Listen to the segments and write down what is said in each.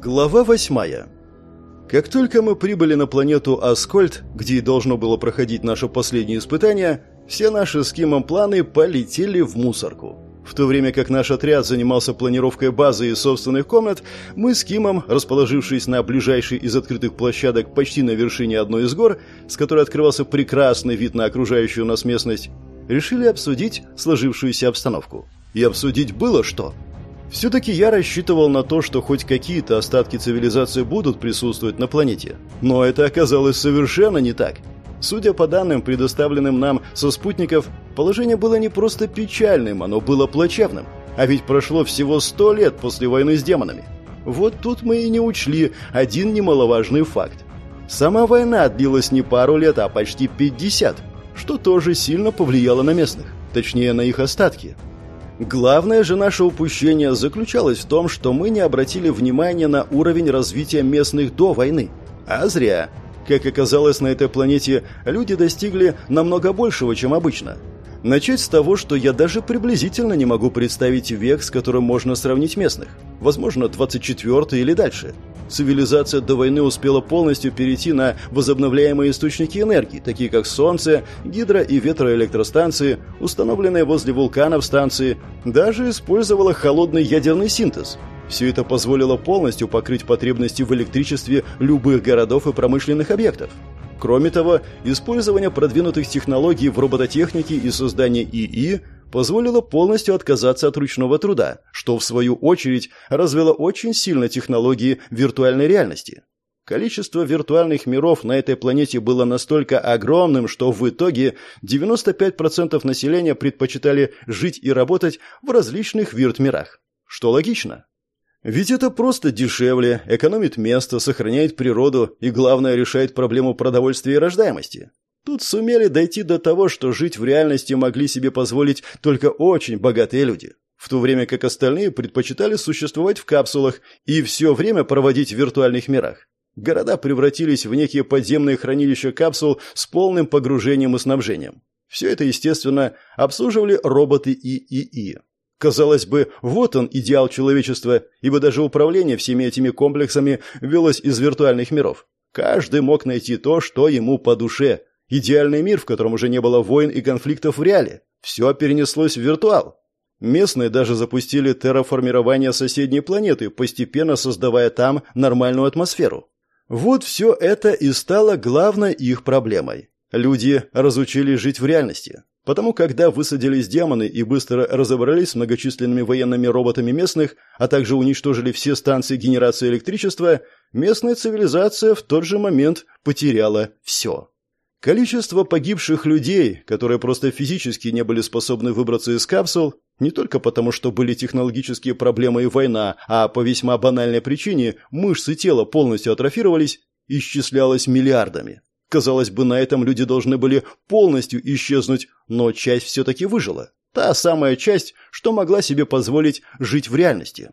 Глава восьмая. Как только мы прибыли на планету Аскольд, где и должно было проходить наше последнее испытание, все наши с Кимом планы полетели в мусорку. В то время как наш отряд занимался планировкой базы и собственных комнат, мы с Кимом, расположившись на ближайшей из открытых площадок почти на вершине одной из гор, с которой открывался прекрасный вид на окружающую нас местность, решили обсудить сложившуюся обстановку. И обсудить было что – все-таки я рассчитывал на то, что хоть какие-то остатки цивилизации будут присутствовать на планете. Но это оказалось совершенно не так. Судя по данным, предоставленным нам со спутников, положение было не просто печальным, оно было плачевным. А ведь прошло всего сто лет после войны с демонами. Вот тут мы и не учли один немаловажный факт. Сама война длилась не пару лет, а почти 50, что тоже сильно повлияло на местных, точнее на их остатки. Главное же наше упущение заключалось в том, что мы не обратили внимания на уровень развития местных до войны. А зря. Как оказалось, на этой планете люди достигли намного большего, чем обычно. Начать с того, что я даже приблизительно не могу представить век, с которым можно сравнить местных. Возможно, 24 или дальше. Цивилизация до войны успела полностью перейти на возобновляемые источники энергии, такие как солнце, гидро- и ветроэлектростанции, установленные возле вулканов станции, даже использовала холодный ядерный синтез. Все это позволило полностью покрыть потребности в электричестве любых городов и промышленных объектов. Кроме того, использование продвинутых технологий в робототехнике и создание ИИ – позволило полностью отказаться от ручного труда, что в свою очередь развело очень сильно технологии виртуальной реальности. Количество виртуальных миров на этой планете было настолько огромным, что в итоге 95% населения предпочитали жить и работать в различных вирт-мирах. Что логично. Ведь это просто дешевле, экономит место, сохраняет природу и, главное, решает проблему продовольствия и рождаемости. Тут сумели дойти до того, что жить в реальности могли себе позволить только очень богатые люди, в то время как остальные предпочитали существовать в капсулах и все время проводить в виртуальных мирах. Города превратились в некие подземные хранилища капсул с полным погружением и снабжением. Все это, естественно, обслуживали роботы и ИИ. Казалось бы, вот он идеал человечества, ибо даже управление всеми этими комплексами велось из виртуальных миров. Каждый мог найти то, что ему по душе, Идеальный мир, в котором уже не было войн и конфликтов в реале. Все перенеслось в виртуал. Местные даже запустили терраформирование соседней планеты, постепенно создавая там нормальную атмосферу. Вот все это и стало главной их проблемой. Люди разучились жить в реальности. Потому когда высадились демоны и быстро разобрались с многочисленными военными роботами местных, а также уничтожили все станции генерации электричества, местная цивилизация в тот же момент потеряла все. Количество погибших людей, которые просто физически не были способны выбраться из капсул, не только потому, что были технологические проблемы и война, а по весьма банальной причине мышцы тела полностью атрофировались, исчислялось миллиардами. Казалось бы, на этом люди должны были полностью исчезнуть, но часть все-таки выжила. Та самая часть, что могла себе позволить жить в реальности.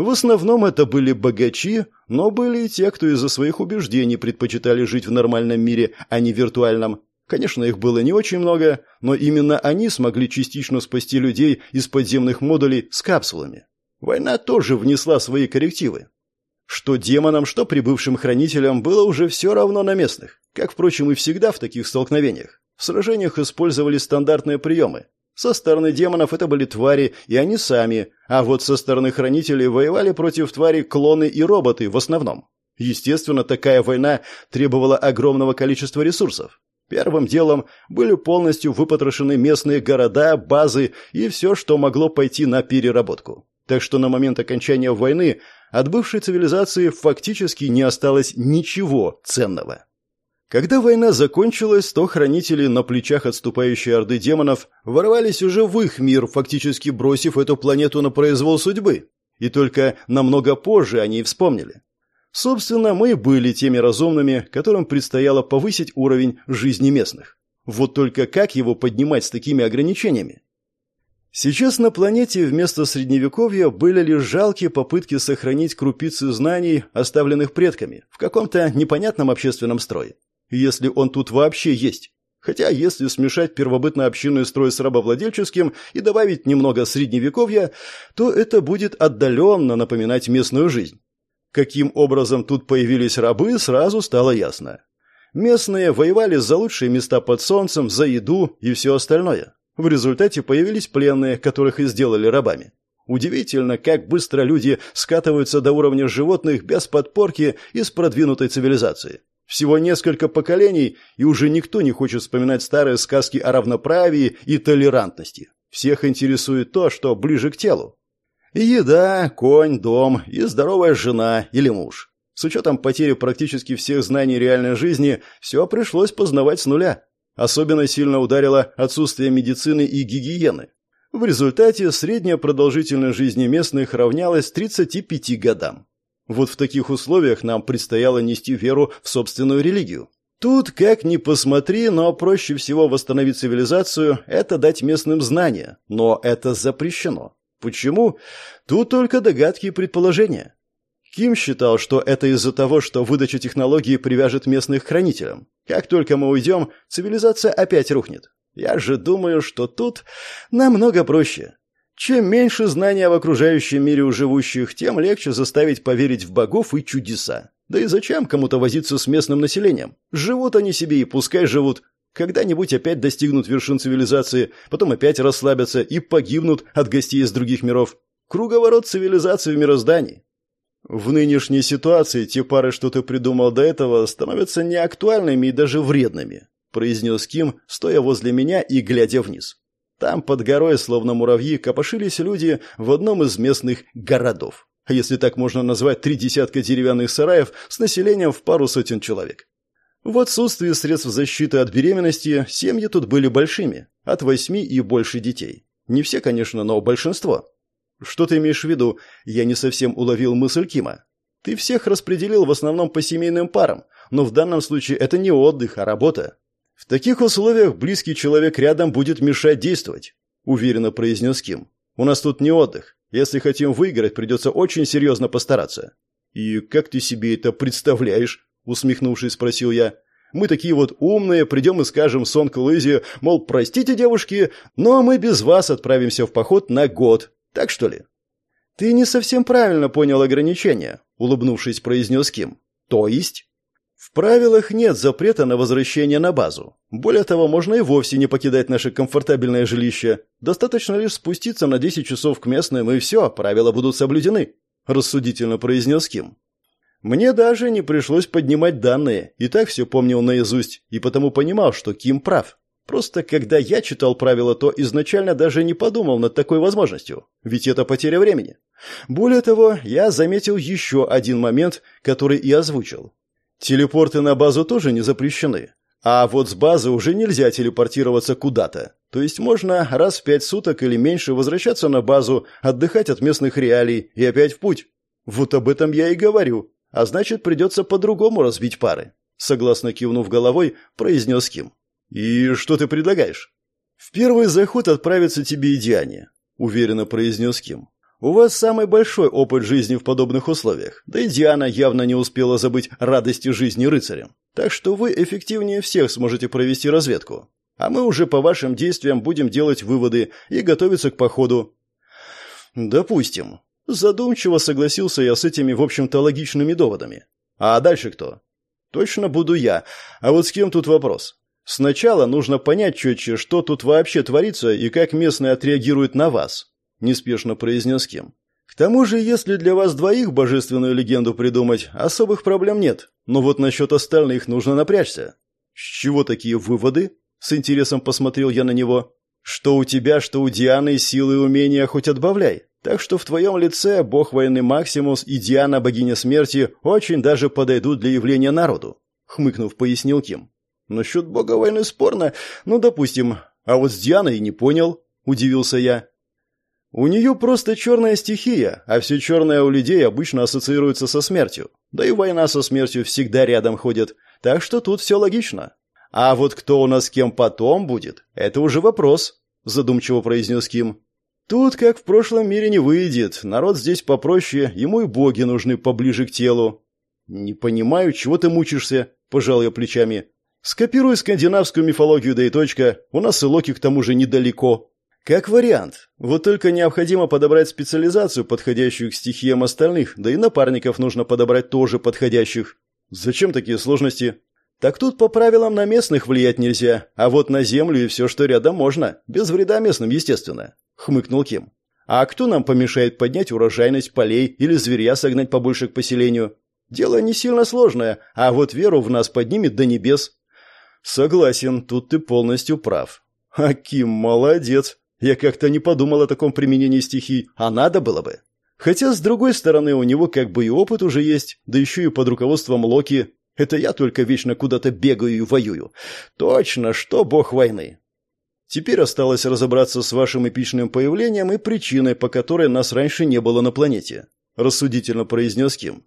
В основном это были богачи, но были и те, кто из-за своих убеждений предпочитали жить в нормальном мире, а не виртуальном. Конечно, их было не очень много, но именно они смогли частично спасти людей из подземных модулей с капсулами. Война тоже внесла свои коррективы. Что демонам, что прибывшим хранителям было уже все равно на местных, как, впрочем, и всегда в таких столкновениях. В сражениях использовали стандартные приемы. Со стороны демонов это были твари, и они сами, а вот со стороны хранителей воевали против тварей клоны и роботы в основном. Естественно, такая война требовала огромного количества ресурсов. Первым делом были полностью выпотрошены местные города, базы и все, что могло пойти на переработку. Так что на момент окончания войны от бывшей цивилизации фактически не осталось ничего ценного. Когда война закончилась, то хранители на плечах отступающей орды демонов ворвались уже в их мир, фактически бросив эту планету на произвол судьбы. И только намного позже они и вспомнили. Собственно, мы были теми разумными, которым предстояло повысить уровень жизни местных. Вот только как его поднимать с такими ограничениями? Сейчас на планете вместо средневековья были лишь жалкие попытки сохранить крупицы знаний, оставленных предками, в каком-то непонятном общественном строе если он тут вообще есть. Хотя, если смешать первобытно-общинный строй с рабовладельческим и добавить немного средневековья, то это будет отдаленно напоминать местную жизнь. Каким образом тут появились рабы, сразу стало ясно. Местные воевали за лучшие места под солнцем, за еду и все остальное. В результате появились пленные, которых и сделали рабами. Удивительно, как быстро люди скатываются до уровня животных без подпорки из продвинутой цивилизации. Всего несколько поколений, и уже никто не хочет вспоминать старые сказки о равноправии и толерантности. Всех интересует то, что ближе к телу. Еда, конь, дом и здоровая жена или муж. С учетом потери практически всех знаний реальной жизни, все пришлось познавать с нуля. Особенно сильно ударило отсутствие медицины и гигиены. В результате средняя продолжительность жизни местных равнялась 35 годам. Вот в таких условиях нам предстояло нести веру в собственную религию. Тут, как ни посмотри, но проще всего восстановить цивилизацию – это дать местным знания, но это запрещено. Почему? Тут только догадки и предположения. Ким считал, что это из-за того, что выдача технологии привяжет местных к хранителям. Как только мы уйдем, цивилизация опять рухнет. Я же думаю, что тут намного проще. Чем меньше знания об окружающем мире у живущих, тем легче заставить поверить в богов и чудеса. Да и зачем кому-то возиться с местным населением? Живут они себе и пускай живут. Когда-нибудь опять достигнут вершин цивилизации, потом опять расслабятся и погибнут от гостей из других миров. Круговорот цивилизации в мироздании. В нынешней ситуации те пары, что ты придумал до этого, становятся неактуальными и даже вредными произнес Ким, стоя возле меня и глядя вниз. Там под горой, словно муравьи, копошились люди в одном из местных городов. Если так можно назвать три десятка деревянных сараев с населением в пару сотен человек. В отсутствие средств защиты от беременности семьи тут были большими, от восьми и больше детей. Не все, конечно, но большинство. Что ты имеешь в виду? Я не совсем уловил мысль Кима. Ты всех распределил в основном по семейным парам, но в данном случае это не отдых, а работа. В таких условиях близкий человек рядом будет мешать действовать, уверенно произнес Ким. У нас тут не отдых. Если хотим выиграть, придется очень серьезно постараться. И как ты себе это представляешь? усмехнувшись, спросил я. Мы такие вот умные, придем и скажем Сон Луизе, мол, простите, девушки, но мы без вас отправимся в поход на год. Так что ли? Ты не совсем правильно понял ограничения, улыбнувшись, произнес Ким. То есть? В правилах нет запрета на возвращение на базу. Более того, можно и вовсе не покидать наше комфортабельное жилище. Достаточно лишь спуститься на 10 часов к местным, и все, правила будут соблюдены», – рассудительно произнес Ким. Мне даже не пришлось поднимать данные, и так все помнил наизусть, и потому понимал, что Ким прав. Просто когда я читал правила, то изначально даже не подумал над такой возможностью, ведь это потеря времени. Более того, я заметил еще один момент, который и озвучил. Телепорты на базу тоже не запрещены. А вот с базы уже нельзя телепортироваться куда-то. То есть можно раз в пять суток или меньше возвращаться на базу, отдыхать от местных реалий и опять в путь. Вот об этом я и говорю. А значит, придется по-другому разбить пары. Согласно кивнув головой, произнес Ким. «И что ты предлагаешь?» «В первый заход отправится тебе и Диане», — уверенно произнес Ким. У вас самый большой опыт жизни в подобных условиях, да и Диана явно не успела забыть радости жизни рыцарем. Так что вы эффективнее всех сможете провести разведку. А мы уже по вашим действиям будем делать выводы и готовиться к походу. Допустим. Задумчиво согласился я с этими, в общем-то, логичными доводами. А дальше кто? Точно буду я. А вот с кем тут вопрос? Сначала нужно понять четче, что тут вообще творится и как местные отреагируют на вас неспешно произнес Ким. К тому же, если для вас двоих божественную легенду придумать, особых проблем нет. Но вот насчет остальных нужно напрячься. С чего такие выводы? С интересом посмотрел я на него. Что у тебя, что у Дианы силы и умения хоть отбавляй. Так что в твоем лице бог войны Максимус и Диана, богиня смерти, очень даже подойдут для явления народу. Хмыкнув, пояснил Ким. Насчет бога войны спорно, ну, допустим. А вот с Дианой не понял, удивился я. У нее просто черная стихия, а все черное у людей обычно ассоциируется со смертью. Да и война со смертью всегда рядом ходит, так что тут все логично. А вот кто у нас с кем потом будет, это уже вопрос, задумчиво произнес Ким. Тут, как в прошлом мире, не выйдет. Народ здесь попроще, ему и боги нужны поближе к телу. Не понимаю, чего ты мучишься, пожал я плечами. Скопируй скандинавскую мифологию, да и точка. У нас и Локи к тому же недалеко. Как вариант. Вот только необходимо подобрать специализацию, подходящую к стихиям остальных, да и напарников нужно подобрать тоже подходящих. Зачем такие сложности? Так тут по правилам на местных влиять нельзя, а вот на землю и все, что рядом можно, без вреда местным, естественно, хмыкнул Ким. А кто нам помешает поднять урожайность полей или зверя согнать побольше к поселению? Дело не сильно сложное, а вот веру в нас поднимет до небес. Согласен, тут ты полностью прав. Аким молодец. Я как-то не подумал о таком применении стихий, а надо было бы. Хотя, с другой стороны, у него как бы и опыт уже есть, да еще и под руководством Локи. Это я только вечно куда-то бегаю и воюю. Точно, что бог войны. Теперь осталось разобраться с вашим эпичным появлением и причиной, по которой нас раньше не было на планете. Рассудительно произнес Ким.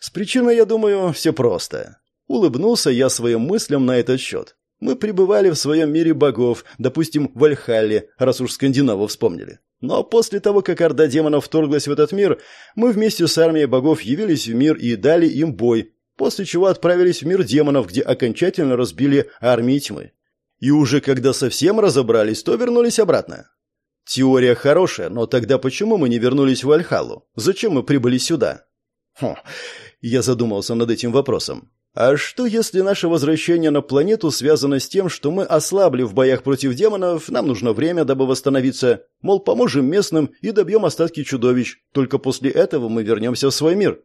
С причиной, я думаю, все просто. Улыбнулся я своим мыслям на этот счет. Мы пребывали в своем мире богов, допустим, в Альхалле, раз уж скандинавов вспомнили. Но после того, как орда демонов вторглась в этот мир, мы вместе с армией богов явились в мир и дали им бой, после чего отправились в мир демонов, где окончательно разбили армии тьмы. И уже когда совсем разобрались, то вернулись обратно. Теория хорошая, но тогда почему мы не вернулись в Альхалу? Зачем мы прибыли сюда? Хм, я задумался над этим вопросом. А что, если наше возвращение на планету связано с тем, что мы ослабли в боях против демонов, нам нужно время, дабы восстановиться, мол, поможем местным и добьем остатки чудовищ, только после этого мы вернемся в свой мир?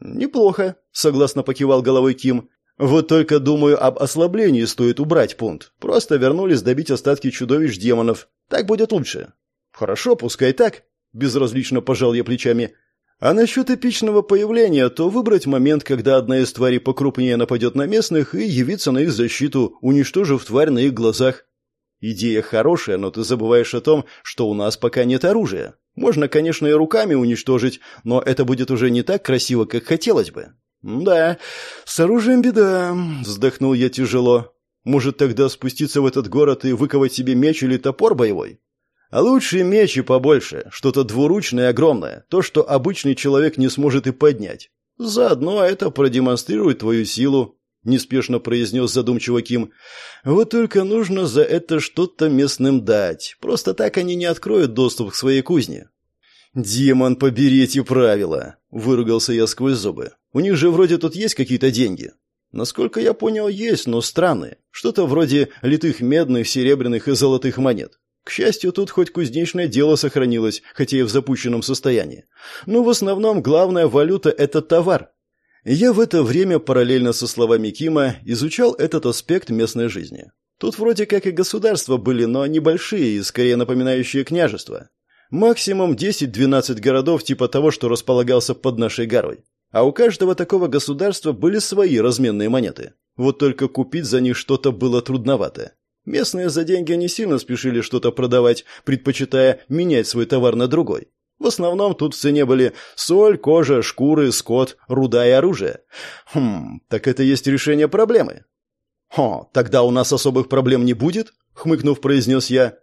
Неплохо, согласно покивал головой Ким. Вот только, думаю, об ослаблении стоит убрать пункт. Просто вернулись добить остатки чудовищ демонов. Так будет лучше. Хорошо, пускай так. Безразлично пожал я плечами. А насчет эпичного появления, то выбрать момент, когда одна из тварей покрупнее нападет на местных и явиться на их защиту, уничтожив тварь на их глазах. Идея хорошая, но ты забываешь о том, что у нас пока нет оружия. Можно, конечно, и руками уничтожить, но это будет уже не так красиво, как хотелось бы. Да, с оружием беда, вздохнул я тяжело. Может, тогда спуститься в этот город и выковать себе меч или топор боевой? А лучше меч и побольше, что-то двуручное и огромное, то, что обычный человек не сможет и поднять. Заодно это продемонстрирует твою силу, неспешно произнес задумчиво Ким. Вот только нужно за это что-то местным дать. Просто так они не откроют доступ к своей кузне. Демон, побери эти правила, выругался я сквозь зубы. У них же вроде тут есть какие-то деньги. Насколько я понял, есть, но странные. Что-то вроде литых медных, серебряных и золотых монет. К счастью, тут хоть кузнечное дело сохранилось, хотя и в запущенном состоянии. Но в основном главная валюта – это товар. Я в это время, параллельно со словами Кима, изучал этот аспект местной жизни. Тут вроде как и государства были, но небольшие и скорее напоминающие княжества. Максимум 10-12 городов типа того, что располагался под нашей горой. А у каждого такого государства были свои разменные монеты. Вот только купить за них что-то было трудновато. Местные за деньги не сильно спешили что-то продавать, предпочитая менять свой товар на другой. В основном тут в цене были соль, кожа, шкуры, скот, руда и оружие. Хм, так это есть решение проблемы. Хо, тогда у нас особых проблем не будет, хмыкнув, произнес я.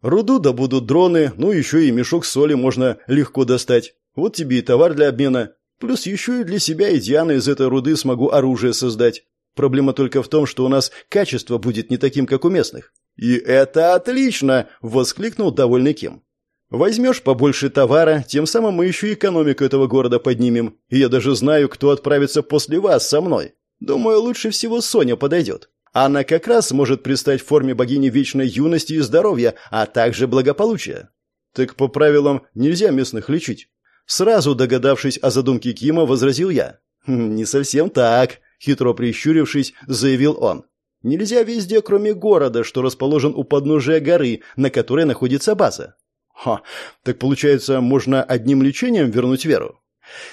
Руду добудут дроны, ну еще и мешок соли можно легко достать. Вот тебе и товар для обмена. Плюс еще и для себя и Дианы из этой руды смогу оружие создать. Проблема только в том, что у нас качество будет не таким, как у местных. И это отлично, воскликнул довольный Ким. Возьмешь побольше товара, тем самым мы еще экономику этого города поднимем. И я даже знаю, кто отправится после вас со мной. Думаю, лучше всего Соня подойдет. Она как раз может предстать в форме богини вечной юности и здоровья, а также благополучия. Так по правилам нельзя местных лечить. Сразу догадавшись о задумке Кима, возразил я. «Хм, не совсем так хитро прищурившись, заявил он. Нельзя везде, кроме города, что расположен у подножия горы, на которой находится база. Ха, так получается, можно одним лечением вернуть веру?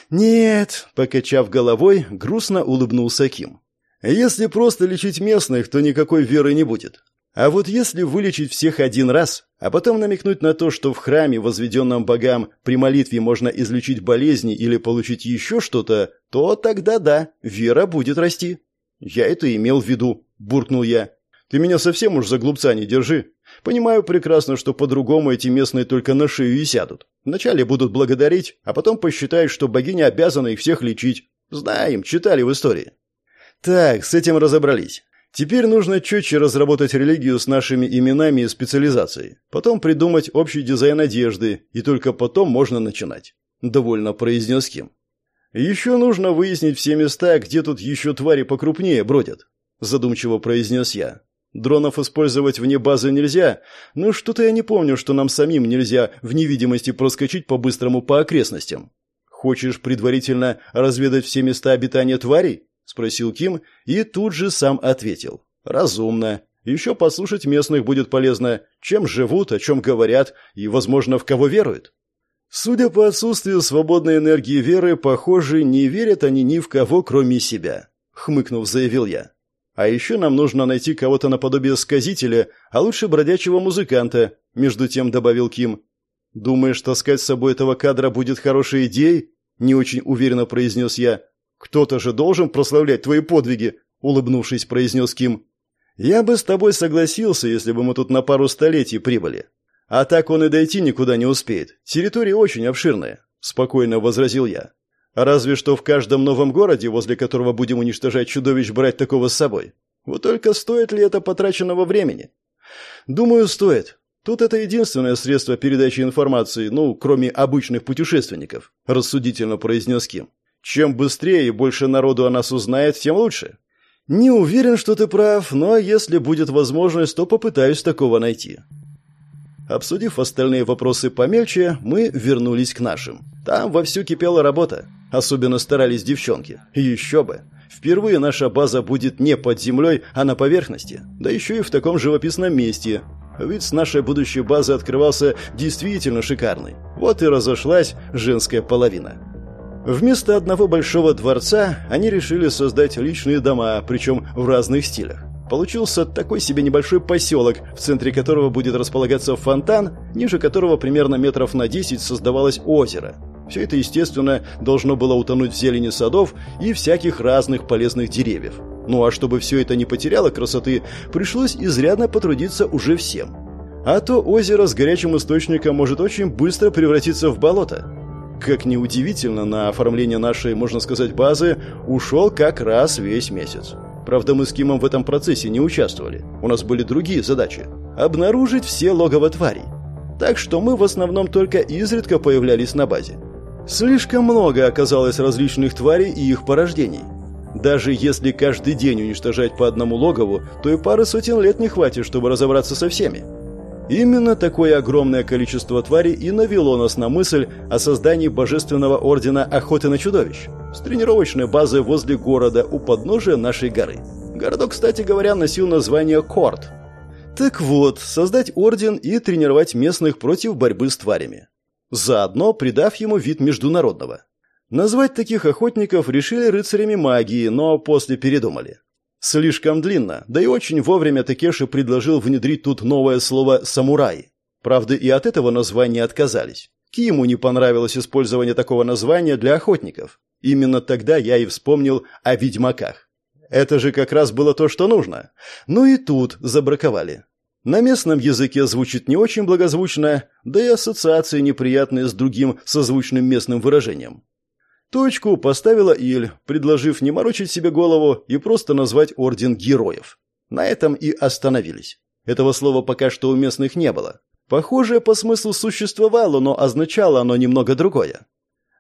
Нет, покачав головой, грустно улыбнулся Ким. Если просто лечить местных, то никакой веры не будет. А вот если вылечить всех один раз, а потом намекнуть на то, что в храме, возведенном богам, при молитве можно излечить болезни или получить еще что-то, то тогда да, вера будет расти. Я это имел в виду, буркнул я. Ты меня совсем уж за глупца не держи. Понимаю прекрасно, что по-другому эти местные только на шею и сядут. Вначале будут благодарить, а потом посчитают, что богиня обязана их всех лечить. Знаем, читали в истории. Так, с этим разобрались. Теперь нужно четче разработать религию с нашими именами и специализацией, потом придумать общий дизайн одежды, и только потом можно начинать. Довольно произнес Ким. Еще нужно выяснить все места, где тут еще твари покрупнее бродят. Задумчиво произнес я. Дронов использовать вне базы нельзя, но что-то я не помню, что нам самим нельзя в невидимости проскочить по-быстрому по окрестностям. Хочешь предварительно разведать все места обитания тварей? Спросил Ким и тут же сам ответил. Разумно. Еще послушать местных будет полезно, чем живут, о чем говорят и, возможно, в кого веруют. Судя по отсутствию свободной энергии веры, похоже, не верят они ни в кого, кроме себя, хмыкнув, заявил я. А еще нам нужно найти кого-то наподобие сказителя, а лучше бродячего музыканта, между тем добавил Ким. Думаешь, таскать с собой этого кадра будет хорошей идеей? не очень уверенно произнес я. Кто-то же должен прославлять твои подвиги, улыбнувшись, произнес Ким. Я бы с тобой согласился, если бы мы тут на пару столетий прибыли. А так он и дойти никуда не успеет. Территория очень обширная, спокойно возразил я. Разве что в каждом новом городе, возле которого будем уничтожать чудовищ, брать такого с собой. Вот только стоит ли это потраченного времени? Думаю, стоит. Тут это единственное средство передачи информации, ну, кроме обычных путешественников, рассудительно произнес Ким. Чем быстрее и больше народу о нас узнает, тем лучше. Не уверен, что ты прав, но если будет возможность, то попытаюсь такого найти. Обсудив остальные вопросы помельче, мы вернулись к нашим. Там вовсю кипела работа. Особенно старались девчонки. Еще бы. Впервые наша база будет не под землей, а на поверхности. Да еще и в таком живописном месте. Вид с нашей будущей базы открывался действительно шикарный. Вот и разошлась женская половина. Вместо одного большого дворца они решили создать личные дома, причем в разных стилях. Получился такой себе небольшой поселок, в центре которого будет располагаться фонтан, ниже которого примерно метров на 10 создавалось озеро. Все это, естественно, должно было утонуть в зелени садов и всяких разных полезных деревьев. Ну а чтобы все это не потеряло красоты, пришлось изрядно потрудиться уже всем. А то озеро с горячим источником может очень быстро превратиться в болото. Как ни удивительно, на оформление нашей, можно сказать, базы ушел как раз весь месяц. Правда, мы с Кимом в этом процессе не участвовали. У нас были другие задачи. Обнаружить все логово тварей. Так что мы в основном только изредка появлялись на базе. Слишком много оказалось различных тварей и их порождений. Даже если каждый день уничтожать по одному логову, то и пары сотен лет не хватит, чтобы разобраться со всеми. Именно такое огромное количество тварей и навело нас на мысль о создании Божественного Ордена Охоты на Чудовищ с тренировочной базой возле города у подножия нашей горы. Городок, кстати говоря, носил название Корт. Так вот, создать орден и тренировать местных против борьбы с тварями заодно придав ему вид международного. Назвать таких охотников решили рыцарями магии, но после передумали. Слишком длинно, да и очень вовремя Такеши предложил внедрить тут новое слово «самурай». Правда, и от этого названия отказались. Киму не понравилось использование такого названия для охотников. Именно тогда я и вспомнил о ведьмаках. Это же как раз было то, что нужно. Ну и тут забраковали. На местном языке звучит не очень благозвучно, да и ассоциации неприятные с другим созвучным местным выражением. Точку поставила Иль, предложив не морочить себе голову и просто назвать Орден Героев. На этом и остановились. Этого слова пока что у местных не было. Похожее по смыслу существовало, но означало оно немного другое.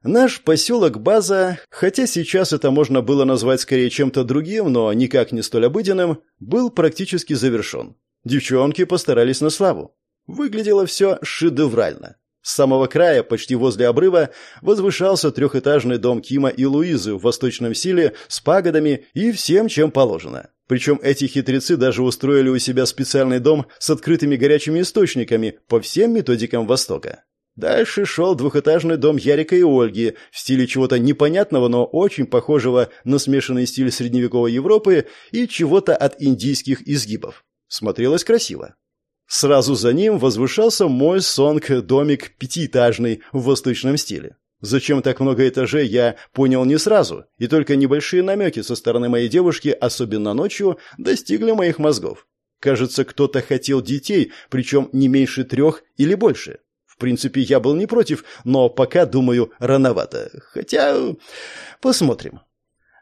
Наш поселок База, хотя сейчас это можно было назвать скорее чем-то другим, но никак не столь обыденным, был практически завершен. Девчонки постарались на славу. Выглядело все шедеврально. С самого края, почти возле обрыва, возвышался трехэтажный дом Кима и Луизы в восточном стиле с пагодами и всем, чем положено. Причем эти хитрецы даже устроили у себя специальный дом с открытыми горячими источниками по всем методикам Востока. Дальше шел двухэтажный дом Ярика и Ольги в стиле чего-то непонятного, но очень похожего на смешанный стиль средневековой Европы и чего-то от индийских изгибов. Смотрелось красиво. Сразу за ним возвышался мой сонг-домик пятиэтажный в восточном стиле. Зачем так много этажей, я понял не сразу, и только небольшие намеки со стороны моей девушки, особенно ночью, достигли моих мозгов. Кажется, кто-то хотел детей, причем не меньше трех или больше. В принципе, я был не против, но пока, думаю, рановато. Хотя... посмотрим.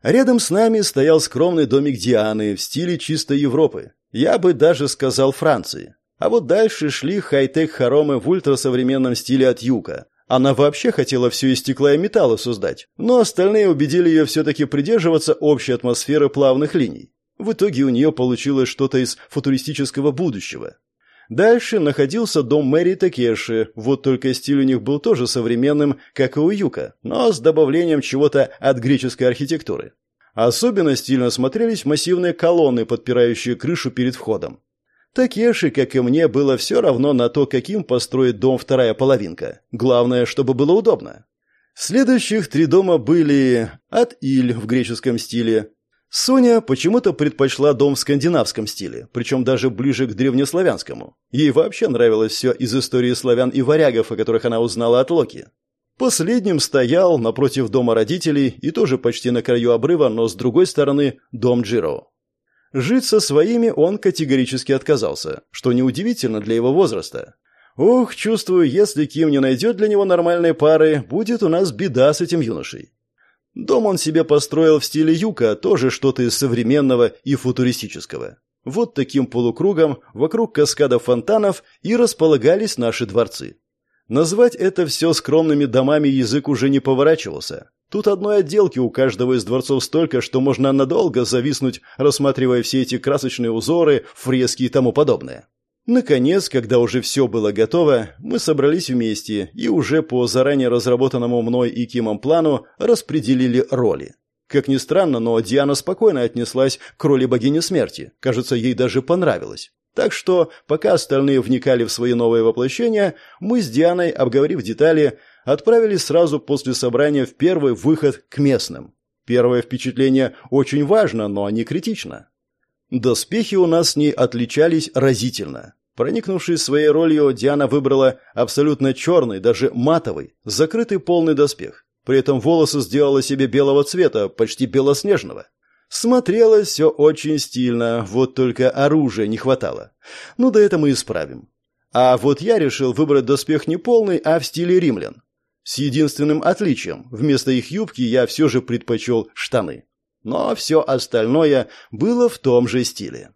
Рядом с нами стоял скромный домик Дианы в стиле чистой Европы. Я бы даже сказал Франции. А вот дальше шли хай-тек хоромы в ультрасовременном стиле от Юка. Она вообще хотела все из стекла и металла создать, но остальные убедили ее все-таки придерживаться общей атмосферы плавных линий. В итоге у нее получилось что-то из футуристического будущего. Дальше находился дом Мэри Такеши, вот только стиль у них был тоже современным, как и у Юка, но с добавлением чего-то от греческой архитектуры. Особенно стильно смотрелись массивные колонны, подпирающие крышу перед входом. Такеши, как и мне, было все равно на то, каким построит дом вторая половинка. Главное, чтобы было удобно. Следующих три дома были от Иль в греческом стиле, Соня почему-то предпочла дом в скандинавском стиле, причем даже ближе к древнеславянскому. Ей вообще нравилось все из истории славян и варягов, о которых она узнала от Локи. Последним стоял напротив дома родителей и тоже почти на краю обрыва, но с другой стороны дом Джиро. Жить со своими он категорически отказался, что неудивительно для его возраста. Ох, чувствую, если Ким не найдет для него нормальной пары, будет у нас беда с этим юношей. Дом он себе построил в стиле юка, тоже что-то из современного и футуристического. Вот таким полукругом вокруг каскада фонтанов и располагались наши дворцы. Назвать это все скромными домами язык уже не поворачивался. Тут одной отделки у каждого из дворцов столько, что можно надолго зависнуть, рассматривая все эти красочные узоры, фрески и тому подобное. Наконец, когда уже все было готово, мы собрались вместе и уже по заранее разработанному мной и Кимом плану распределили роли. Как ни странно, но Диана спокойно отнеслась к роли богини смерти. Кажется, ей даже понравилось. Так что, пока остальные вникали в свои новые воплощения, мы с Дианой, обговорив детали, отправились сразу после собрания в первый выход к местным. Первое впечатление очень важно, но не критично. Доспехи у нас с ней отличались разительно. Проникнувшись своей ролью, Диана выбрала абсолютно черный, даже матовый, закрытый полный доспех. При этом волосы сделала себе белого цвета, почти белоснежного. Смотрелось все очень стильно, вот только оружия не хватало. Ну да это мы исправим. А вот я решил выбрать доспех не полный, а в стиле римлян. С единственным отличием. Вместо их юбки я все же предпочел штаны. Но все остальное было в том же стиле.